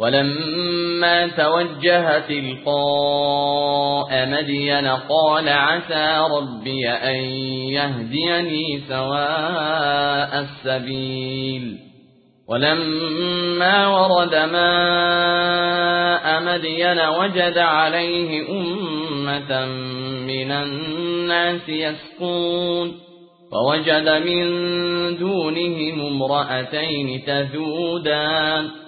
ولما توجه تلقاء مدين قال عسى ربي أن يهديني سواء السبيل. ولما ورد ماء مدين وجد عليه أمة من الناس يسقون فوجد من دونهم امرأتين تذودان.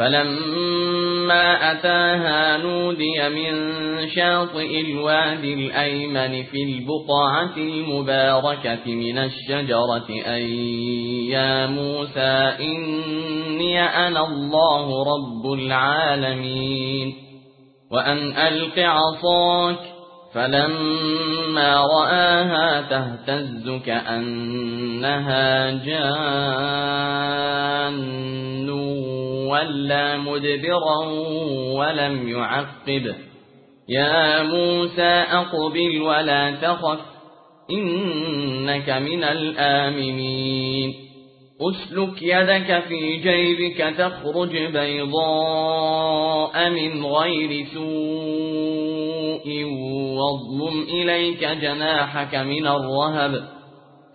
فلما أتاها نودي من شاطئ الوادي الأيمن في البقعة المباركة من الشجرة أي يا موسى إني أنا الله رب العالمين وأن ألق عصاك فلما رآها تهتز كأنها جان وَلَّى مُدْبِرًا وَلَمْ يُعَقِّبْ. يَا مُوسَى أَقْبِلْ وَلَا تَخَفْ إِنَّكَ مِنَ الْآمِنِينَ. أُسْلُكْ يَدَكَ في جيبك تخرج بيضاء من غير سوء واضمم إليك جناحك من الرهب.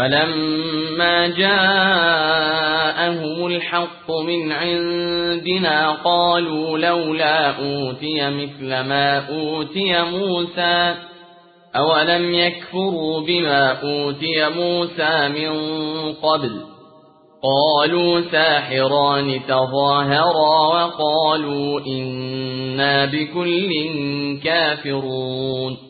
فلما جاءهم الحق من عندنا قالوا لولا أوتي مثل ما أوتي موسى أولم يكفروا بما أوتي موسى من قبل قالوا ساحران تظاهرا وقالوا إنا بكل كافرون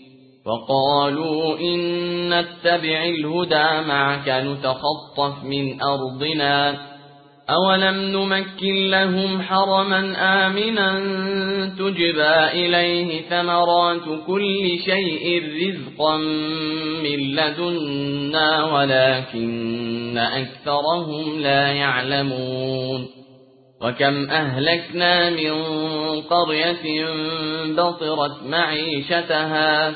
وقالوا إن نتبع الهدى معك نتخطف من أرضنا. أولم نمكن لهم حرما آمنا تجبى إليه ثمرات كل شيء رزقا من لدنا ولكن أكثرهم لا يعلمون. وكم أهلكنا من قرية بطرت معيشتها